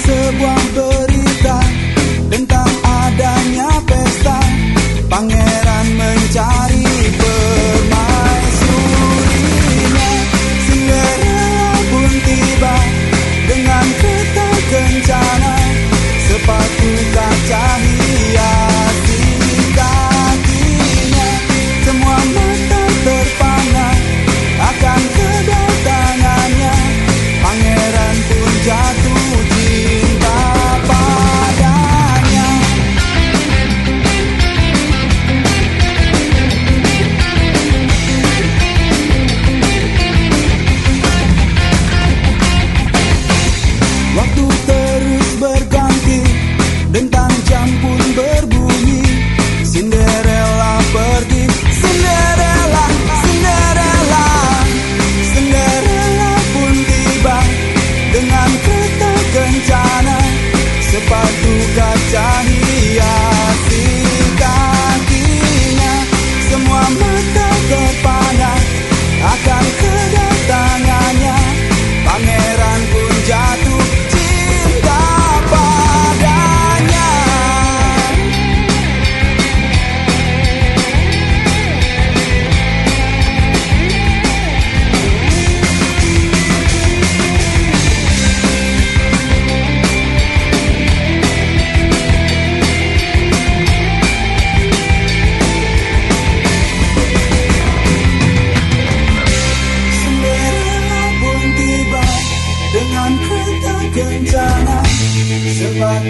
sebuah beri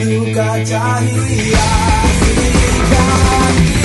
sepatu kaca hias kaki